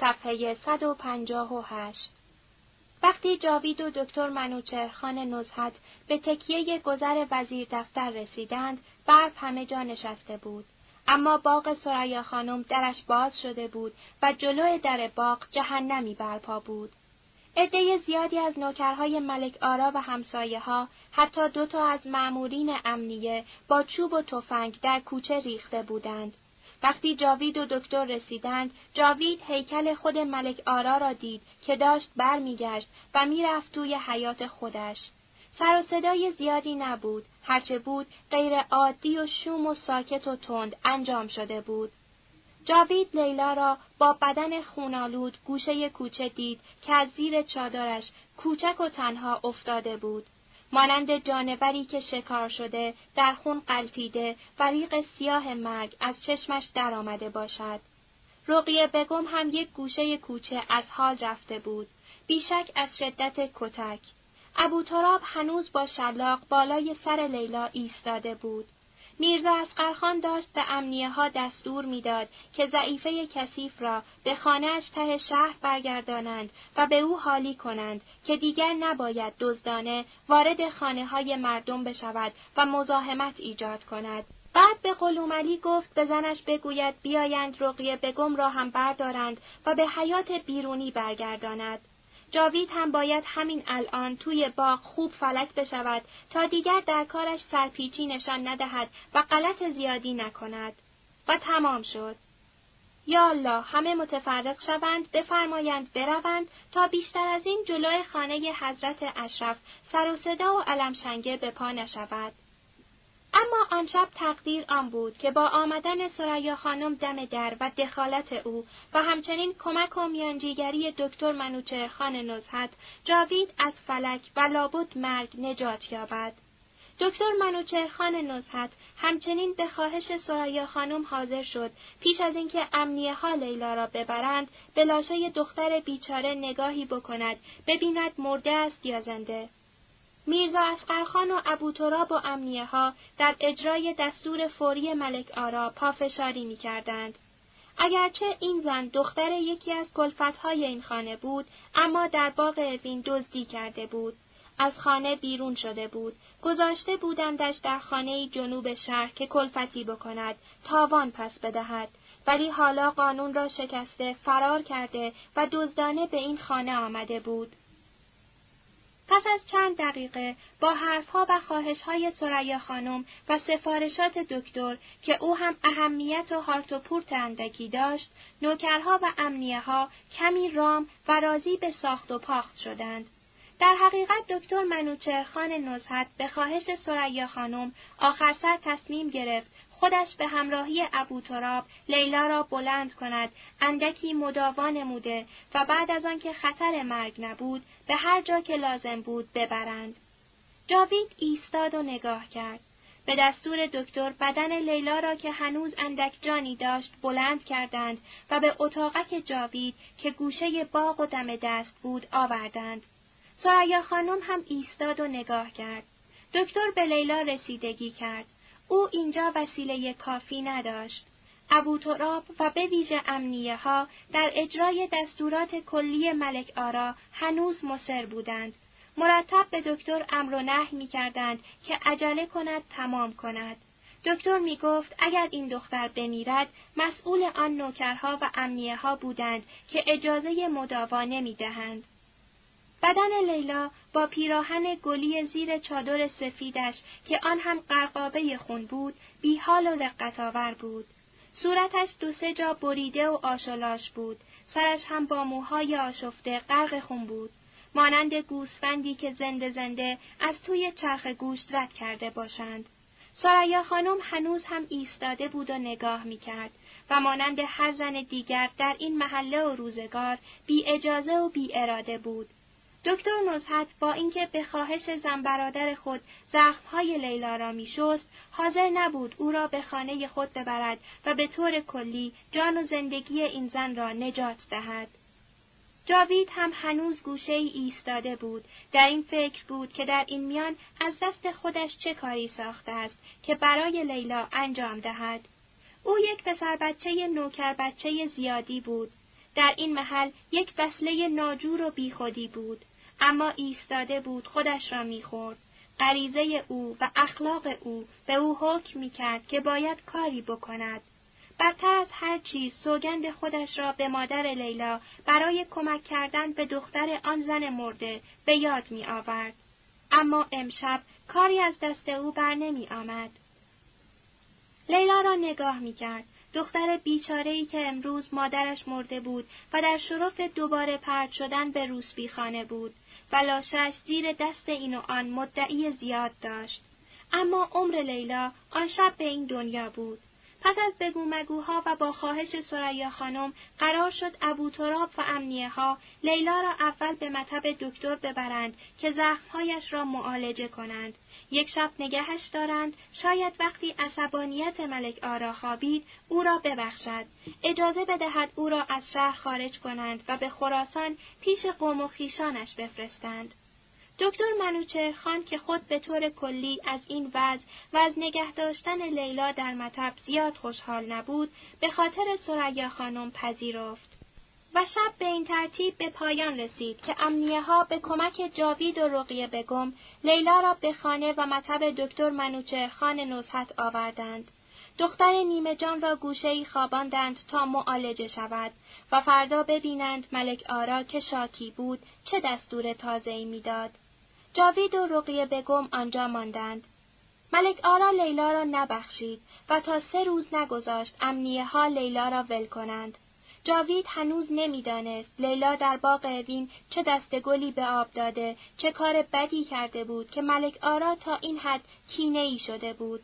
صفحه 158 وقتی جاوید و دکتر منوچرخان نزهت به تکیه گذر وزیر دفتر رسیدند، برف همه جا نشسته بود. اما باغ سریا خانم درش باز شده بود و جلو در باغ جهنمی برپا بود. عده زیادی از نوکرهای ملک آرا و همسایه ها حتی دوتا از معمورین امنیه با چوب و تفنگ در کوچه ریخته بودند. وقتی جاوید و دکتر رسیدند، جاوید هیکل خود ملک آرا را دید که داشت برمیگشت و می‌رفت توی حیات خودش. سر و صدای زیادی نبود، هرچه بود غیر عادی و شوم و ساکت و تند انجام شده بود. جاوید لیلا را با بدن خونالود گوشه کوچه دید که از زیر چادرش کوچک و تنها افتاده بود. مانند جانوری که شکار شده در خون قلتیده و ریق سیاه مرگ از چشمش درآمده باشد. رقیه بگم هم یک گوشه کوچه از حال رفته بود. بیشک از شدت کتک. ابو تراب هنوز با شلاق بالای سر لیلا ایستاده بود. میرزا اسقرخان داشت به امنیه ها دستور می‌داد که ضعیفه کثیف را به خانهاش ته شهر برگردانند و به او حالی کنند که دیگر نباید دزدانه وارد خانه های مردم بشود و مزاحمت ایجاد کند. بعد به قلوملی گفت به زنش بگوید بیایند رقیه بگم را هم بردارند و به حیات بیرونی برگرداند. جاوید هم باید همین الان توی باغ خوب فلک بشود تا دیگر در کارش سرپیچی نشان ندهد و غلط زیادی نکند. و تمام شد. یا الله همه متفرق شوند بفرمایند بروند تا بیشتر از این جلوی خانه حضرت اشرف سر و صدا و علمشنگه به پا نشود. اما آن شب تقدیر آن بود که با آمدن سریا خانم دم در و دخالت او و همچنین کمک و میانجیگری دکتر منوچهرخان نزهت جاوید از فلک و لابد مرگ نجات یابد. دکتر منوچهرخان نزهت همچنین به خواهش سریا خانم حاضر شد پیش از اینکه امنیه ها لیلا را ببرند به لاشه دختر بیچاره نگاهی بکند ببیند مرده است یا زنده میرزا اسقرخان و ابو تراب و امنیه ها در اجرای دستور فوری ملک آرا پافشاری می کردند. اگرچه این زن دختر یکی از کلفتهای این خانه بود، اما در باغ اوین دزدی کرده بود. از خانه بیرون شده بود. گذاشته بودندش در خانه جنوب شهر که کلفتی بکند، تاوان پس بدهد. ولی حالا قانون را شکسته فرار کرده و دزدانه به این خانه آمده بود. پس از چند دقیقه با حرفها و خواهشهای سریا خانم و سفارشات دکتر که او هم اهمیت و هارت و پورت اندکی داشت، نوکرها و امنیه ها کمی رام و راضی به ساخت و پاخت شدند. در حقیقت دکتر منوچرخان نزهت به خواهش سریا خانم آخر سر تصمیم گرفت خودش به همراهی ابو تراب لیلا را بلند کند اندکی مداوا نموده و بعد از آنکه خطر مرگ نبود به هر جا که لازم بود ببرند جاوید ایستاد و نگاه کرد به دستور دکتر بدن لیلا را که هنوز اندک جانی داشت بلند کردند و به اتاقک جاوید که گوشه باغ و دم دست بود آوردند. سریا خانم هم ایستاد و نگاه کرد. دکتر به لیلا رسیدگی کرد. او اینجا وسیله کافی نداشت. ابو تراب و به ویژه امنیه ها در اجرای دستورات کلی ملک آرا هنوز مصر بودند. مرتب به دکتر امر و نهی می کردند که عجله کند تمام کند. دکتر می گفت اگر این دختر بمیرد مسئول آن نوکرها و امنیه ها بودند که اجازه مداوا نمی دهند. بدن لیلا با پیراهن گلی زیر چادر سفیدش که آن هم قرقابه خون بود، بیحال و رقتآور بود. صورتش دو سه جا بریده و آشلاش بود، سرش هم با موهای آشفته غرق خون بود. مانند گوسفندی که زنده زنده از توی چرخ گوشت رد کرده باشند. سریا خانم هنوز هم ایستاده بود و نگاه می‌کرد و مانند هر زن دیگر در این محله و روزگار بی اجازه و بی اراده بود. دکتر نزهت با اینکه به خواهش زن برادر خود زخمهای لیلا را میشست حاضر نبود او را به خانه خود ببرد و به طور کلی جان و زندگی این زن را نجات دهد. جاوید هم هنوز گوشه ای ایستاده بود. در این فکر بود که در این میان از دست خودش چه کاری ساخته است که برای لیلا انجام دهد. او یک پسر بچه نوکر بچه زیادی بود. در این محل یک وصله ناجور و بیخودی بود. اما ایستاده بود خودش را می‌خورد غریزه او و اخلاق او به او حکم می‌کرد که باید کاری بکند برتر از هر چیز سوگند خودش را به مادر لیلا برای کمک کردن به دختر آن زن مرده به یاد می آورد. اما امشب کاری از دست او بر نمی آمد. لیلا را نگاه می کرد. دختر بیچاره‌ای که امروز مادرش مرده بود و در شرف دوباره پرد شدن به روسبی خانه بود و لاشش زیر دست این و آن مدعی زیاد داشت. اما عمر لیلا آن شب به این دنیا بود. پس از بگو مگوها و با خواهش سریا خانم قرار شد ابو تراب و امنیه ها لیلا را اول به مطب دکتر ببرند که زخمهایش را معالجه کنند. یک شب نگهش دارند شاید وقتی عصبانیت ملک آرا خوابید او را ببخشد. اجازه بدهد او را از شهر خارج کنند و به خراسان پیش قوم و خیشانش بفرستند. دکتر منوچه خان که خود به طور کلی از این وضع و از نگه داشتن لیلا در مطب زیاد خوشحال نبود به خاطر سریا خانم پذیرفت. و شب به این ترتیب به پایان رسید که امنیه ها به کمک جاوید و رقیه بگم لیلا را به خانه و مطب دکتر منوچه خان نزحت آوردند. دختر نیمه جان را گوشه خواباندند تا معالجه شود و فردا ببینند ملک آرا که شاکی بود چه دستور تازه‌ای می‌داد. جاوید و رقیه بگم آنجا ماندند. ملک آرا لیلا را نبخشید و تا سه روز نگذاشت امنیه ها لیلا را ول کنند. جاوید هنوز نمی‌دانست لیلا در باغ اوین چه دست گلی به آب داده، چه کار بدی کرده بود که ملک آرا تا این حد کینه ای شده بود.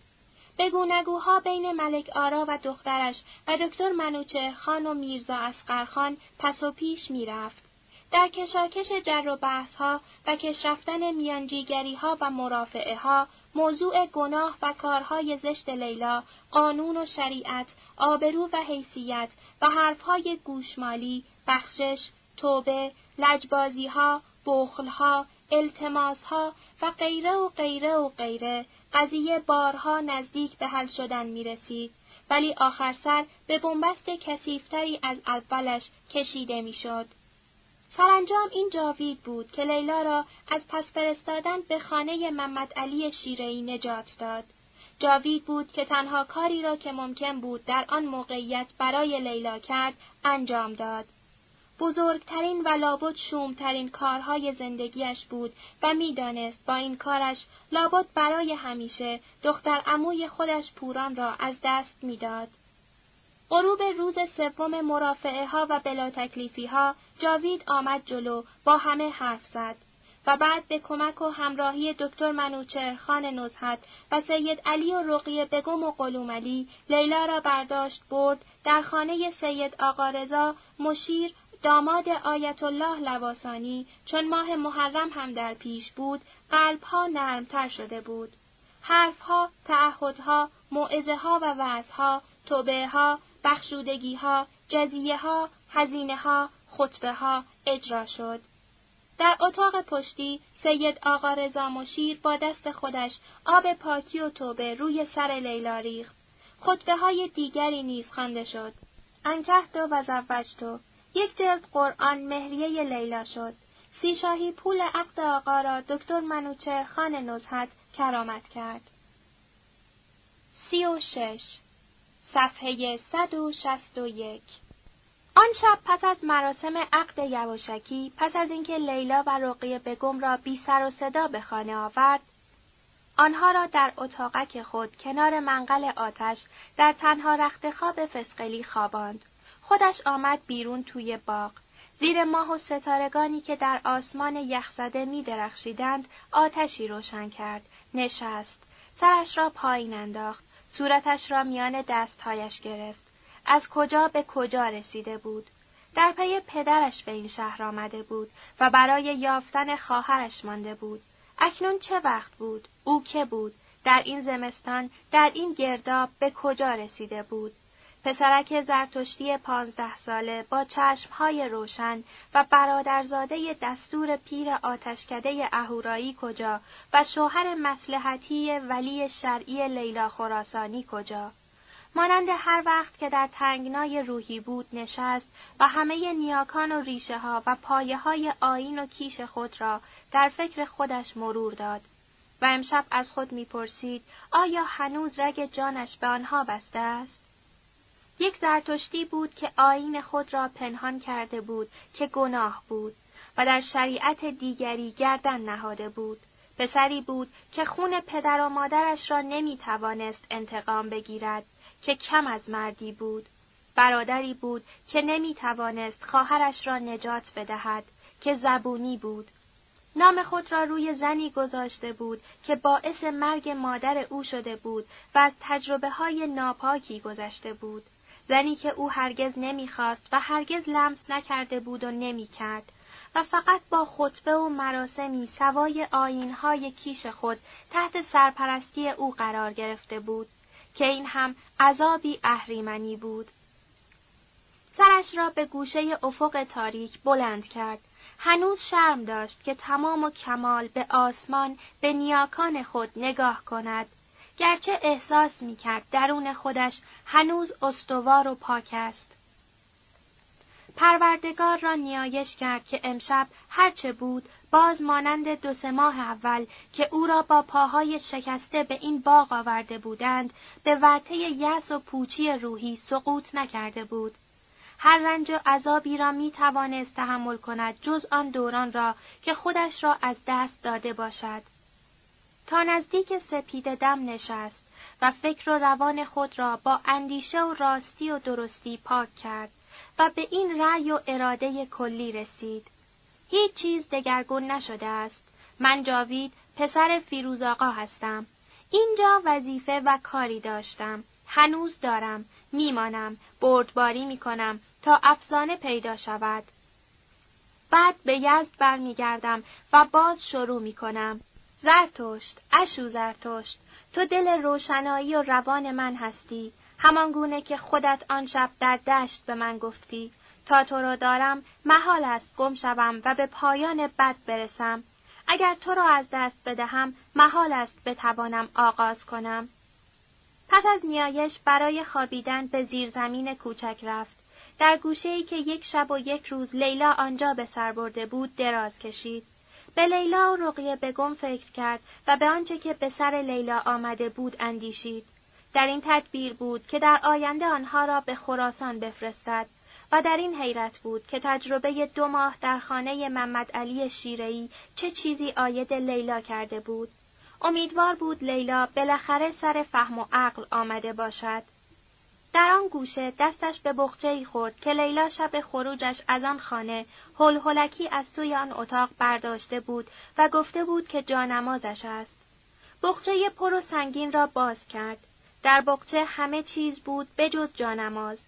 بگو نگوها بین ملک آرا و دخترش و دکتر منوچه خان و میرزا اسقرخان پس و پیش می‌رفت. در کشاکش جر و بحث ها و کش رفتن میانجیگری ها و مرافعه ها موضوع گناه و کارهای زشت لیلا، قانون و شریعت، آبرو و حیثیت و حرفهای گوشمالی، بخشش، توبه، لجبازی ها، بخل ها، التماس ها و غیره و غیره و غیره قضیه بارها نزدیک به حل شدن می رسید. ولی آخر سر به بنبست کسیفتری از اولش کشیده می شد. سرانجام این جاوید بود که لیلا را از پس فرستادن به خانه محمد علی شیرهی نجات داد. جاوید بود که تنها کاری را که ممکن بود در آن موقعیت برای لیلا کرد انجام داد. بزرگترین و لابد شومترین کارهای زندگیش بود و می‌دانست با این کارش لابد برای همیشه دختر عموی خودش پوران را از دست می‌داد. غروب روز سوم مرافعه ها و بلا تکلیفی ها جاوید آمد جلو با همه حرف زد و بعد به کمک و همراهی دکتر منوچهر خان نزحت و سید علی و رقیه بگم و قلوم علی لیلا را برداشت برد در خانه سید آقا رضا مشیر داماد آیت الله لواسانی چون ماه محرم هم در پیش بود قلبها نرمتر شده بود. حرفها تعهدها موعظه ها و وعظها توبه ها بخشودگی ها، جزیه ها، هزینه ها، خطبه ها اجرا شد. در اتاق پشتی سید آقا رضا مشیر با دست خودش آب پاکی و توبه روی سر لیلا ریخت. خطبه های دیگری نیز خوانده شد. انکه و تو یک جلد قرآن مهریه لیلا شد. سی شاهی پول عقد آقا را دکتر منوچه خان نزهت کرامت کرد. سی و شش صفحه 161 آن شب پس از مراسم عقد یواشکی پس از اینکه لیلا و رقیه بگم را بی سر و صدا به خانه آورد آنها را در اتاقک خود کنار منقل آتش در تنها رخت خواب فسقلی خواباند. خودش آمد بیرون توی باغ. زیر ماه و ستارگانی که در آسمان یخزده می درخشیدند آتشی روشن کرد نشست. سرش را پایین انداخت. صورتش را میان دستهایش گرفت. از کجا به کجا رسیده بود؟ در پی پدرش به این شهر آمده بود و برای یافتن خواهرش مانده بود. اکنون چه وقت بود؟ او که بود؟ در این زمستان، در این گرداب به کجا رسیده بود؟ پسرک زرتشتی پانزده ساله با چشمهای روشن و برادرزاده دستور پیر آتشکده اهورایی کجا و شوهر مسلحتی ولی شرعی لیلا خراسانی کجا؟ مانند هر وقت که در تنگنای روحی بود نشست و همه نیاکان و ریشه ها و پایه های آین و کیش خود را در فکر خودش مرور داد. و امشب از خود می‌پرسید آیا هنوز رگ جانش به آنها بسته است؟ یک زرتشتی بود که آین خود را پنهان کرده بود که گناه بود و در شریعت دیگری گردن نهاده بود. پسری بود که خون پدر و مادرش را نمی توانست انتقام بگیرد که کم از مردی بود. برادری بود که نمی توانست خواهرش را نجات بدهد که زبونی بود. نام خود را روی زنی گذاشته بود که باعث مرگ مادر او شده بود و از تجربه های ناپاکی گذشته بود. زنی که او هرگز نمی‌خواست و هرگز لمس نکرده بود و نمی‌کرد و فقط با خطبه و مراسمی سوای آینهای کیش خود تحت سرپرستی او قرار گرفته بود که این هم عذابی اهریمنی بود. سرش را به گوشه افق تاریک بلند کرد. هنوز شرم داشت که تمام و کمال به آسمان به نیاکان خود نگاه کند. گرچه احساس می کرد درون خودش هنوز استوار و پاک است. پروردگار را نیایش کرد که امشب هرچه بود باز مانند دو سه ماه اول که او را با پاهای شکسته به این باغ آورده بودند به ورطه یأس و پوچی روحی سقوط نکرده بود. هر رنج و عذابی را می توانست تحمل کند جز آن دوران را که خودش را از دست داده باشد. تا نزدیک سپید دم نشست و فکر و روان خود را با اندیشه و راستی و درستی پاک کرد. و به این رأی و اراده کلی رسید. هیچ چیز دگرگون نشده است. من جاوید پسر فیروز آقا هستم. اینجا وظیفه و کاری داشتم. هنوز دارم. میمانم. بردباری می‌کنم تا افسانه پیدا شود. بعد به یزد برمیگردم و باز شروع می‌کنم. زرتشت، اشو زرتشت، تو دل روشنایی و روان من هستی. همان گونه که خودت آن شب در دشت به من گفتی. تا تو را دارم محال است گم شوم و به پایان بد برسم. اگر تو را از دست بدهم محال است بتوانم آغاز کنم. پس از نیایش برای خوابیدن به زیرزمین کوچک رفت. در گوشه‌ای که یک شب و یک روز لیلا آنجا به سر برده بود دراز کشید. به لیلا و رقیه بگم فکر کرد و به آنچه که به سر لیلا آمده بود اندیشید در این تدبیر بود که در آینده آنها را به خراسان بفرستد و در این حیرت بود که تجربه دو ماه در خانه محمد علی شیرهی چه چیزی آید لیلا کرده بود. امیدوار بود لیلا بالاخره سر فهم و عقل آمده باشد. در آن گوشه دستش به بخچه خورد که لیلا شب خروجش از آن خانه هل هلکی از توی آن اتاق برداشته بود و گفته بود که جانمازش است. بخچه پر و سنگین را باز کرد. در بقچه همه چیز بود بجز جانماز.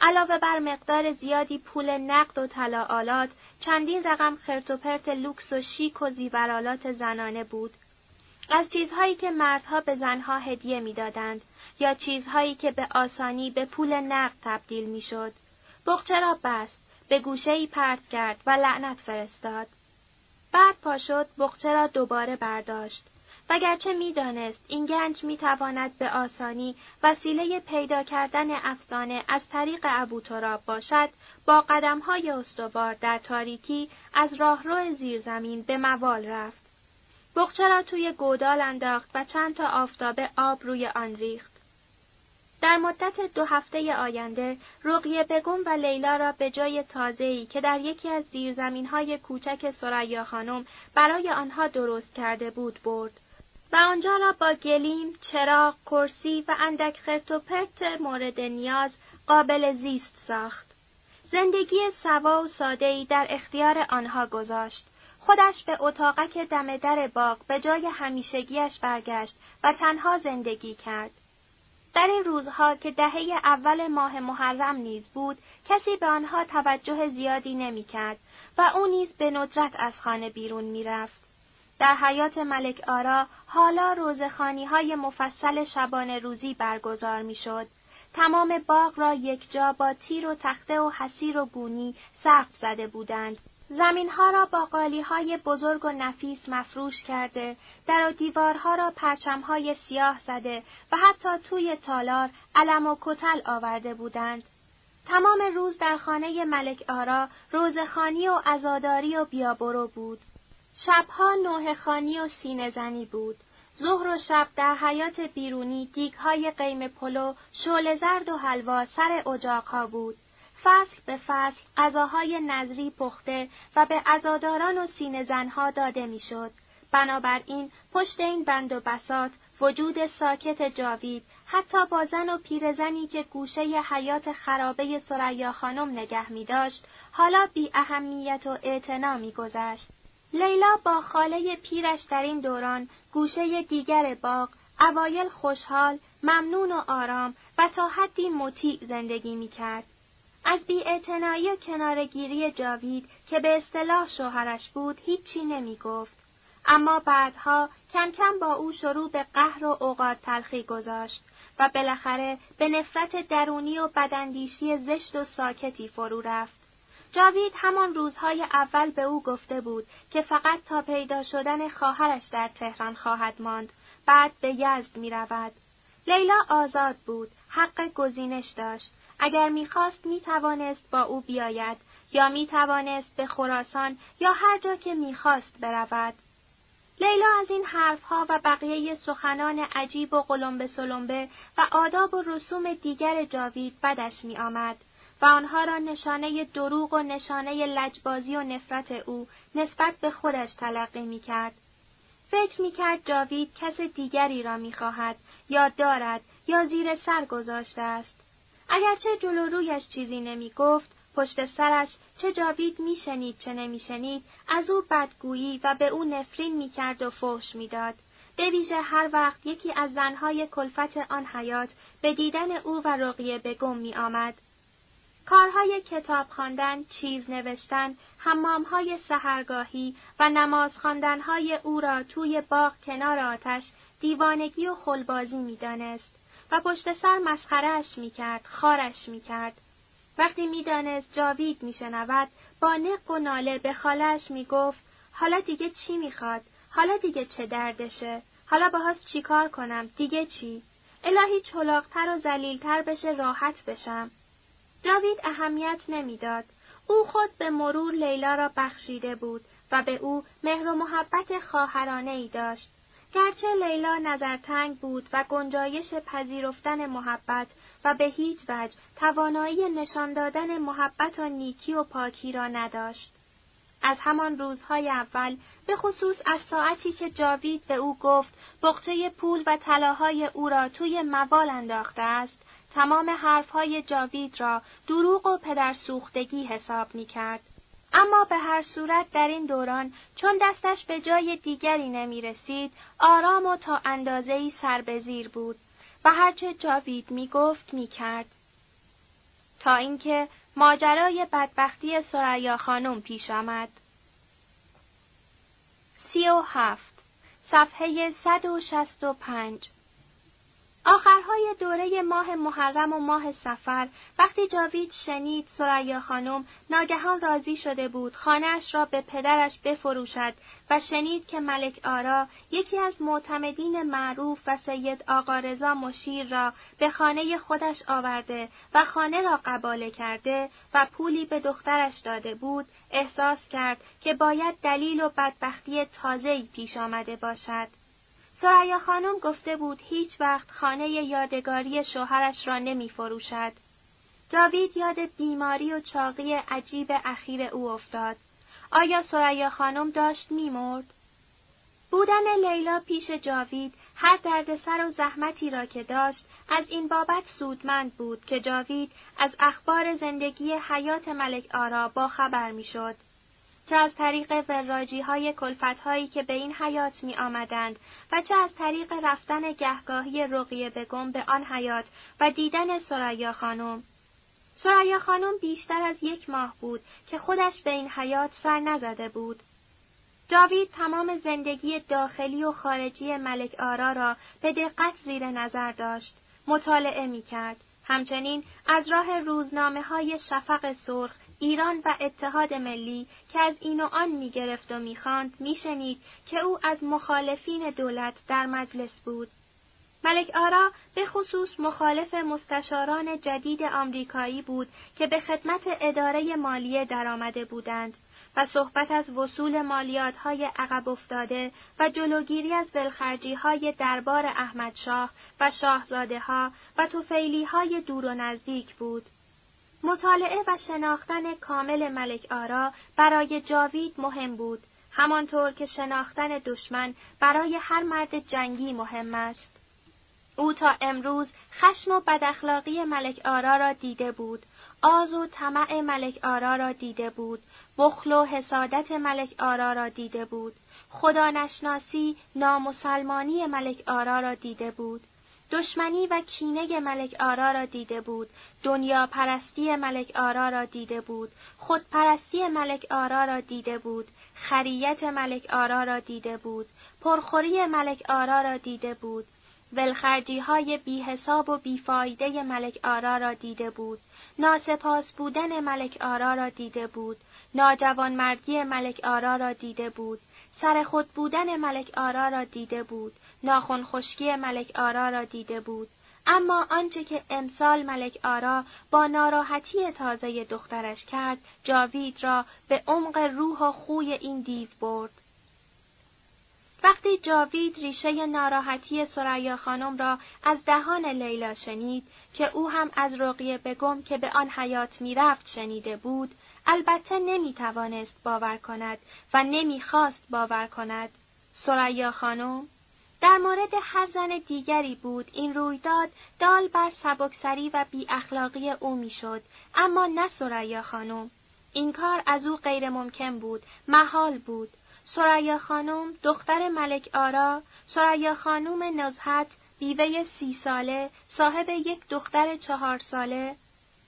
علاوه بر مقدار زیادی پول نقد و طلا چندین رقم خرتوپرت لوکس و شیک و زیورالات زنانه بود. از چیزهایی که مردها به زنها هدیه می‌دادند یا چیزهایی که به آسانی به پول نقد تبدیل می‌شد. بخچه را بست، به گوشه ای پرت کرد و لعنت فرستاد. بعد پا شد بخچه را دوباره برداشت. وگرچه می‌دانست این گنج می‌تواند به آسانی وسیله پیدا کردن افسانه از طریق ابوتراب باشد با قدمهای استوار در تاریکی از راهرو زیرزمین به موال رفت بخچه را توی گودال انداخت و چند تا آفتابه آب روی آن ریخت در مدت دو هفته آینده رقیه بگم و لیلا را به جای تازه‌ای که در یکی از زیرزمین‌های کوچک سریا خانم برای آنها درست کرده بود برد و آنجا را با گلیم، چراغ، کرسی و اندک خرت و پرت مورد نیاز قابل زیست ساخت. زندگی سوا و ساده‌ای در اختیار آنها گذاشت. خودش به اتاقک دم در باغ به جای همیشگیش برگشت و تنها زندگی کرد. در این روزها که دهه اول ماه محرم نیز بود، کسی به آنها توجه زیادی نمی‌کرد و او نیز به ندرت از خانه بیرون می‌رفت. در حیات ملک آرا حالا روزخانی های مفصل شبانه روزی برگزار می شد. تمام باغ را یک جا با تیر و تخته و حسیر و گونی سقف زده بودند. زمینها را با های بزرگ و نفیس مفروش کرده، در و دیوارها را پرچمهای سیاه زده و حتی توی تالار علم و کتل آورده بودند. تمام روز در خانه ملک آرا روزخانی و ازاداری و بیابرو بود. شبها نوه خانی و سینه زنی بود. ظهر و شب در حیات بیرونی دیگهای قیم پلو، شول زرد و حلوا سر اجاقها بود. فصل به فصل غذاهای نظری پخته و به عزاداران و سینه زنها داده می‌شد. بنابراین پشت این بند و بسات وجود ساکت جاوید حتی با زن و پیرزنی که گوشه حیات خرابه سریا خانم نگه می داشت، حالا بی اهمیت و اعتنا می گذشت. لیلا با خاله پیرش در این دوران گوشه دیگر باغ اوایل خوشحال، ممنون و آرام و تا حدی مطیع زندگی می کرد. از بیاعتنایی و کنارگیری جاوید که به اصطلاح شوهرش بود هیچی نمی گفت. اما بعدها کم کم با او شروع به قهر و اوقات تلخی گذاشت و بالاخره به نفرت درونی و بدندیشی زشت و ساکتی فرو رفت. جاوید همان روزهای اول به او گفته بود که فقط تا پیدا شدن خواهرش در تهران خواهد ماند، بعد به یزد می رود. لیلا آزاد بود، حق گزینش داشت. اگر می‌خواست می‌توانست با او بیاید یا می‌توانست به خراسان یا هر جا که می‌خواست برود. لیلا از این حرفها و بقیه سخنان عجیب و قلمبه سلمبه و آداب و رسوم دیگر جاوید بدش می آمد و آنها را نشانه دروغ و نشانه لجبازی و نفرت او نسبت به خودش تلقی می کرد. فکر می کرد جاوید کس دیگری را می خواهد یا دارد یا زیر سر گذاشته است. اگرچه جلو رویش چیزی نمی گفت، پشت سرش چه جاوید میشنید چه نمیشنید از او بدگویی و به او نفرین می‌کرد و فحش می‌داد به ویژه هر وقت یکی از زنهای کلفت آن حیات به دیدن او و رقیه به گم می آمد. کارهای کتاب خواندن، چیز نوشتن، حمامهای سهرگاهی و نماز خواندنهای او را توی باغ کنار آتش دیوانگی و خلبازی می‌دانست و پشت سر مسخرهش می‌کرد، خارش می‌کرد. وقتی می‌دانست جاوید میشنود با نق و ناله به خالش می‌گفت حالا دیگه چی می‌خواد؟ حالا دیگه چه دردشه؟ حالا باهاش چیکار کنم؟ دیگه چی؟ الهی چلاقتر و زلیلتر بشه راحت بشم. جاوید اهمیت نمی‌داد. او خود به مرور لیلا را بخشیده بود و به او مهر و محبت خواهرانه ای داشت. گرچه لیلا نظرتنگ بود و گنجایش پذیرفتن محبت و به هیچ وجه توانایی نشان دادن محبت و نیکی و پاکی را نداشت. از همان روزهای اول به خصوص از ساعتی که جاوید به او گفت بقچه پول و طلاهای او را توی موال انداخته است تمام حرفهای جاوید را دروغ و پدرسوختگی حساب می کرد. اما به هر صورت در این دوران چون دستش به جای دیگری نمی رسید، آرام و تا اندازهی سربزیر بود و هرچه جاوید می گفت می کرد. تا اینکه ماجرای بدبختی سریا خانم پیش آمد. سی و هفت صفحه صد و شست و پنج آخرهای دوره ماه محرم و ماه سفر. وقتی جاوید شنید سریا خانم ناگهان راضی شده بود خانهاش را به پدرش بفروشد و شنید که ملک آرا یکی از معتمدین معروف و سید آقا رضا مشیر را به خانه خودش آورده و خانه را قباله کرده و پولی به دخترش داده بود احساس کرد که باید دلیل و بدبختی تازه‌ای پیش آمده باشد. سریا خانم گفته بود هیچ وقت خانه یادگاری شوهرش را نمی فروشد. جاوید یاد بیماری و چاقی عجیب اخیر او افتاد. آیا سریا خانم داشت میمرد؟ بودن لیلا پیش جاوید هر دردسر و زحمتی را که داشت از این بابت سودمند بود که جاوید از اخبار زندگی حیات ملک آرا با خبر می‌شد. چه از طریق وراجی های کلفت هایی که به این حیات می آمدند و چه از طریق رفتن گهگاهی رقیه بگم به آن حیات و دیدن سریا خانم. سریا خانم بیشتر از یک ماه بود که خودش به این حیات سر نزده بود. جاوید تمام زندگی داخلی و خارجی ملک آرا را به دقت زیر نظر داشت، مطالعه می کرد. همچنین از راه روزنامه های شفق سرخ ایران و اتحاد ملی که از این و آن می‌گرفت و می‌خواند میشنید که او از مخالفین دولت در مجلس بود. ملک آرا به خصوص مخالف مستشاران جدید آمریکایی بود که به خدمت اداره مالیه درآمده بودند و صحبت از وصول مالیات های عقب افتاده و جلوگیری از بلخرجی های دربار احمدشاه و شاهزاده ها و توفیلی های دور و نزدیک بود. مطالعه و شناختن کامل ملک آرا برای جاوید مهم بود، همانطور که شناختن دشمن برای هر مرد جنگی مهم است. او تا امروز خشم و بداخلاقی ملک آرا را دیده بود، آز و طمع ملک آرا را دیده بود، بخل و حسادت ملک آرا را دیده بود، خدا نشناسی نامسلمانی ملک آرا را دیده بود، دشمنی و کینه ملک آرا را دیده بود، دنیا پرستی ملک آرا را دیده بود، خودپرستی ملک آرا را دیده بود، خریت ملک آرا را دیده بود، پرخوری ملک آرا را دیده بود، ولخرجی های بی حساب و بیفایده ملک آرا را دیده بود، ناسپاس بودن ملک آرا را دیده بود، ناجوان مردی ملک آرا را دیده بود، سر خود بودن ملک آرا را دیده بود، ناخن خشکی ملک آرا را دیده بود. اما آنچه که امسال ملک آرا با ناراحتی تازه دخترش کرد، جاوید را به عمق روح و خوی این دیو برد. وقتی جاوید ریشه ناراحتی سریا خانم را از دهان لیلا شنید که او هم از رقیه بگم که به آن حیات می‌رفت شنیده بود، البته نمی توانست باور کند و نمی‌خواست باور کند. سریا خانم در مورد هر زن دیگری بود. این رویداد دال بر سبکسری و بی اخلاقی او می‌شد. اما نه سریا خانم. این کار از او غیر ممکن بود. محال بود. سریا خانم دختر ملک آرا سریا خانم نزهت بیوه سی ساله صاحب یک دختر چهار ساله.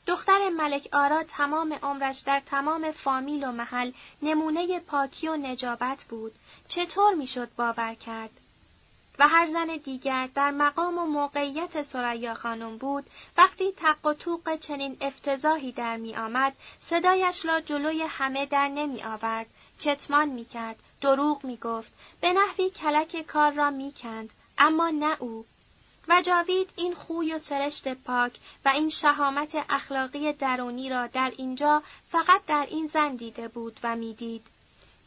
دختر ملک آرا تمام عمرش در تمام فامیل و محل نمونه پاکی و نجابت بود. چطور می‌شد باور کرد؟ و هر زن دیگر در مقام و موقعیت سریا خانم بود وقتی تق و توق چنین افتضاحی در می آمد صدایش را جلوی همه در نمی آورد کتمان می کرد دروغ می گفت به نحوی کلک کار را می کند اما نه او و جاوید این خوی و سرشت پاک و این شهامت اخلاقی درونی را در اینجا فقط در این زن دیده بود و می‌دید.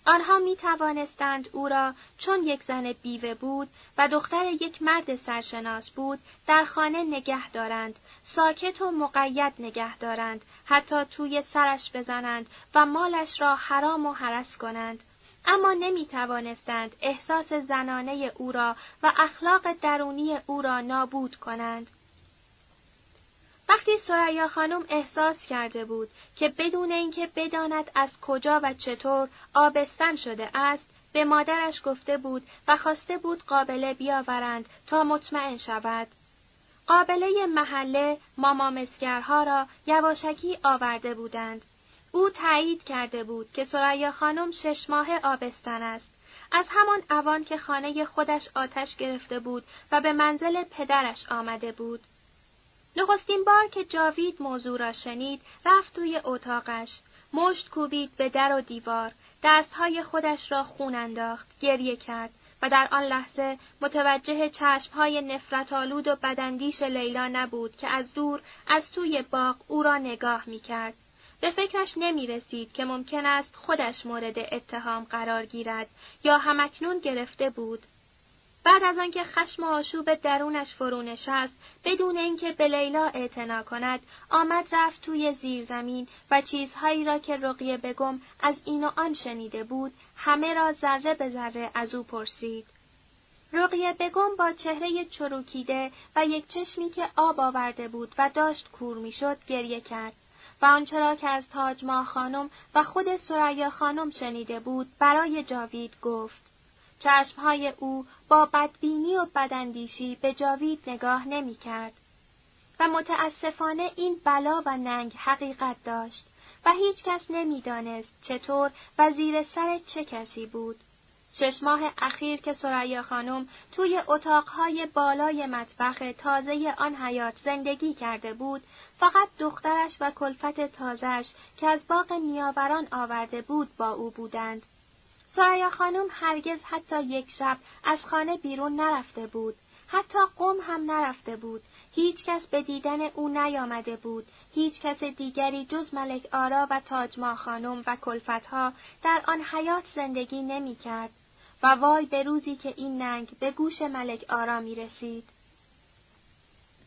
آنها می توانستند او را چون یک زن بیوه بود و دختر یک مرد سرشناس بود در خانه نگه دارند، ساکت و مقید نگه دارند، حتی توی سرش بزنند و مالش را حرام و حرس کنند. اما نمی توانستند احساس زنانه او را و اخلاق درونی او را نابود کنند. وقتی سریا خانم احساس کرده بود که بدون اینکه بداند از کجا و چطور آبستن شده است، به مادرش گفته بود و خواسته بود قابله بیاورند تا مطمئن شود. قابله محله ماما مسگرها را یواشکی آورده بودند. او تایید کرده بود که سریا خانم شش ماه آبستن است. از همان اوان که خانه خودش آتش گرفته بود و به منزل پدرش آمده بود. نخستین بار که جاوید موضوع را شنید رفت توی اتاقش مشت کوبید به در و دیوار دستهای خودش را خون انداخت گریه کرد و در آن لحظه متوجه چشمهای نفرت آلود و بدندیش لیلا نبود که از دور از توی باغ او را نگاه می کرد. به فکرش نمی رسید که ممکن است خودش مورد اتهام قرار گیرد یا همکنون گرفته بود. بعد از آنکه خشم و آشوب درونش فرو نشست بدون اینکه به لیلا اعتنا کند آمد رفت توی زیر زمین و چیزهایی را که رقیه بگم از این و آن شنیده بود همه را ذره به ذره از او پرسید. رقیه بگم با چهره چروکیده و یک چشمی که آب آورده بود و داشت کور می‌شد گریه کرد. و آنچه را که از تاج خانم و خود سریا خانم شنیده بود برای جاوید گفت چشمهای او با بدبینی و بداندیشی به جاوید نگاه نمی کرد. و متاسفانه این بلا و ننگ حقیقت داشت و هیچ کس نمی‌دانست چطور و زیر سر چه کسی بود. شش ماه اخیر که سریا خانم توی اتاقهای بالای مطبخ تازه آن حیات زندگی کرده بود، فقط دخترش و کلفت تازش که از باغ نیاوران آورده بود با او بودند. سریا خانم هرگز حتی یک شب از خانه بیرون نرفته بود. حتی قم هم نرفته بود. هیچ کس به دیدن او نیامده بود. هیچ کس دیگری جز ملک آرا و تاجما خانم و کلفتها در آن حیات زندگی نمی کرد. و وای به روزی که این ننگ به گوش ملک آرا می رسید.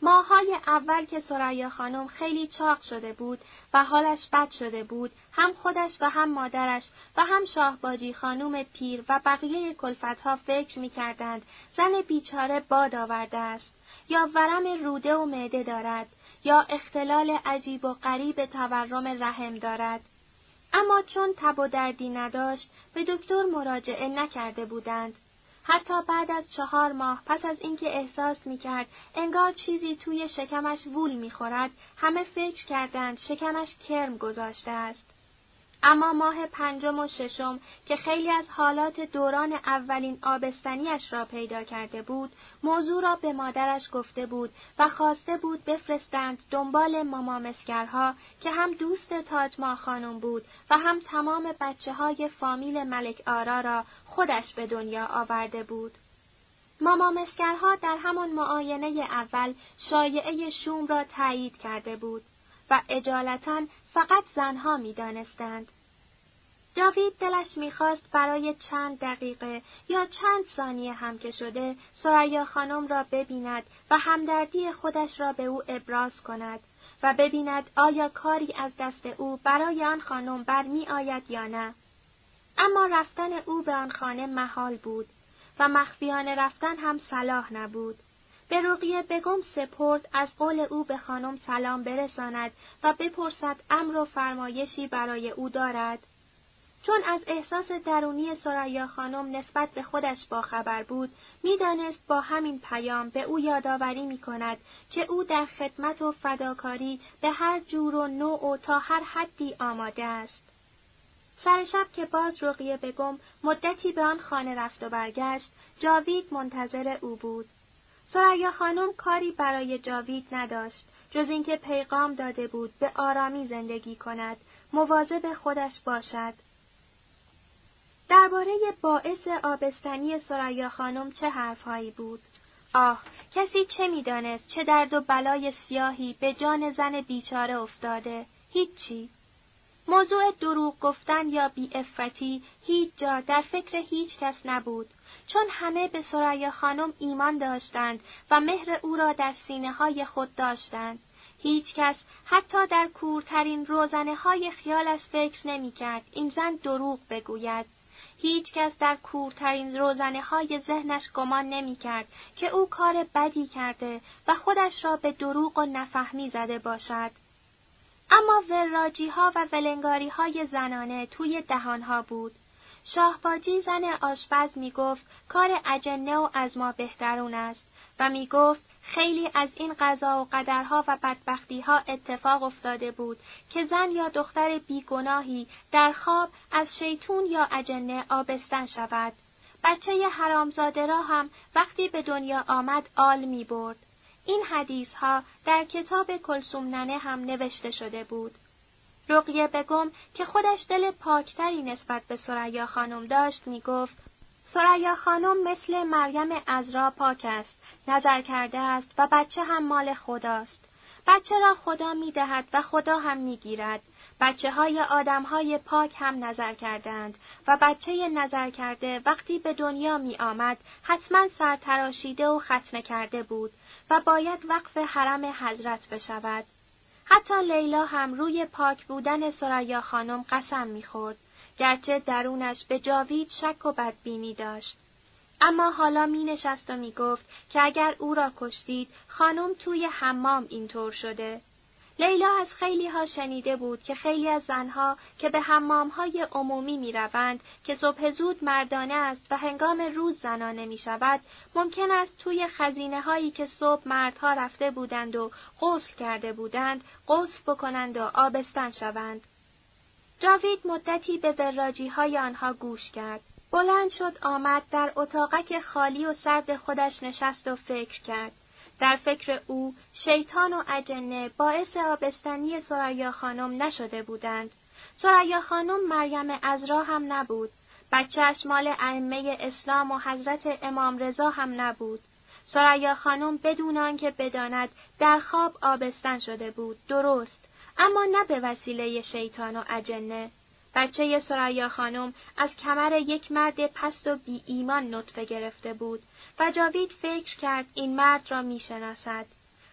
ماهای اول که سریا خانم خیلی چاق شده بود و حالش بد شده بود، هم خودش و هم مادرش و هم شاهباجی خانم پیر و بقیه کلفتها فکر می کردند زن بیچاره باد آورده است، یا ورم روده و معده دارد، یا اختلال عجیب و غریب تورم رحم دارد. اما چون تب و دردی نداشت، به دکتر مراجعه نکرده بودند. حتی بعد از چهار ماه پس از اینکه احساس می‌کرد انگار چیزی توی شکمش وول می‌خورد همه فکر کردند شکمش کرم گذاشته است. اما ماه پنجم و ششم که خیلی از حالات دوران اولین آبستنیش را پیدا کرده بود، موضوع را به مادرش گفته بود و خواسته بود بفرستند دنبال مامامسگرها که هم دوست تاج ما خانم بود و هم تمام بچه های فامیل ملک آرا را خودش به دنیا آورده بود. مامامسگرها در همان معاینه اول شایعه شوم را تایید کرده بود. و اجالتا فقط زنها می دانستند. داوید دلش می‌خواست برای چند دقیقه یا چند ثانیه هم که شده سریا خانم را ببیند و همدردی خودش را به او ابراز کند و ببیند آیا کاری از دست او برای آن خانم برمی آید یا نه. اما رفتن او به آن خانه محال بود و مخفیانه رفتن هم صلاح نبود. به رقیه بگم سپرد از قول او به خانم سلام برساند و بپرسد امر و فرمایشی برای او دارد. چون از احساس درونی سریا خانم نسبت به خودش باخبر بود، می‌دانست با همین پیام به او یادآوری می کند که او در خدمت و فداکاری به هر جور و نوع و تا هر حدی آماده است. سر شب که باز رقیه بگم مدتی به آن خانه رفت و برگشت، جاوید منتظر او بود. سریا خانم کاری برای جاوید نداشت جز اینکه پیغام داده بود به آرامی زندگی کند مواظب خودش باشد. درباره باعث آبستنی سریا خانم چه حرفهایی بود؟ آه کسی چه می‌دانست چه درد و بلای سیاهی به جان زن بیچاره افتاده؟ هیچی. موضوع دروغ گفتن یا بیعفتی هیچ جا در فکر هیچ کس نبود. چون همه به سریا خانم ایمان داشتند و مهر او را در سینه های خود داشتند. هیچ کس حتی در کورترین روزنه های خیالش فکر نمی کرد این زن دروغ بگوید. هیچ کس در کورترین روزنه های ذهنش گمان نمی کرد که او کار بدی کرده و خودش را به دروغ و نفهمی زده باشد. اما وراجی ها و ولنگاری های زنانه توی دهان ها بود. شاهباجی زن آشپز می گفت کار اجنه و از ما بهترون است و می گفت خیلی از این قضا و قدرها و بدبختیها اتفاق افتاده بود که زن یا دختر بیگناهی در خواب از شیطون یا اجنه آبستن شود. بچه حرامزاده را هم وقتی به دنیا آمد آل می برد. این حدیث ها در کتاب کلسوم ننه هم نوشته شده بود. رقیه بگم که خودش دل پاکتری نسبت به سریا خانم داشت می گفت سریا خانم مثل مریم ازرا پاک است، نظر کرده است و بچه هم مال خداست. بچه را خدا می دهد و خدا هم می گیرد. بچه های آدم های پاک هم نظر کردند و بچه نظر کرده وقتی به دنیا می آمد حتما سرتراشیده و ختنه کرده بود و باید وقف حرم حضرت بشود. حتی لیلا هم روی پاک بودن سریا خانم قسم می‌خورد گرچه درونش به جاوید شک و بدبینی داشت. اما حالا می نشست و می گفت که اگر او را کشتید خانم توی حمام اینطور شده. لیلا از خیلی ها شنیده بود که خیلی از زنها که به حمام های عمومی می روند که صبح زود مردانه است و هنگام روز زنانه می شود ممکن است توی خزینه هایی که صبح مردها رفته بودند و غسل کرده بودند غسل بکنند و آبستن شوند. جاوید مدتی به وراجی های آنها گوش کرد. بلند شد آمد در اتاقک خالی و سرد خودش نشست و فکر کرد. در فکر او شیطان و اجنه باعث آبستنی سریا خانم نشده بودند. سریا خانم مریم ازرا هم نبود. بچهش مال ائمه اسلام و حضرت امام رضا هم نبود. سریا خانم بدون آنکه بداند در خواب آبستن شده بود. درست. اما نه به وسیله شیطان و اجنه. بچه سریا خانم از کمر یک مرد پست و بی ایمان نطفه گرفته بود و جاوید فکر کرد این مرد را می‌شناسد.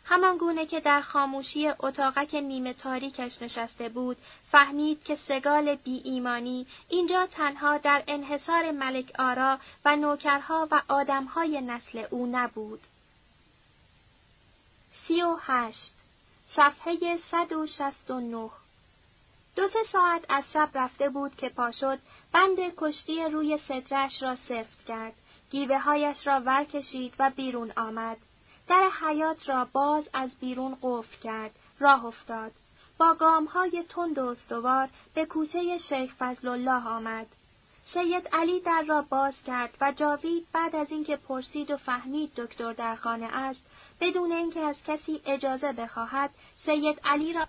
همان گونه که در خاموشی اتاقک نیمه تاریکش نشسته بود، فهمید که سگال بی ایمانی اینجا تنها در انحصار ملک آرا و نوکرها و آدمهای نسل او نبود. سی و هشت صفحه 169 دو سه ساعت از شب رفته بود که پا شد بند کشتی روی صدرش را سفت کرد. گیوه هایش را ور کشید و بیرون آمد. در حیات را باز از بیرون قفل کرد. راه افتاد. با گام های تند و استوار به کوچه شیخ فضل الله آمد. سید علی در را باز کرد و جاوید بعد از اینکه پرسید و فهمید دکتر در خانه است بدون اینکه از کسی اجازه بخواهد سید علی را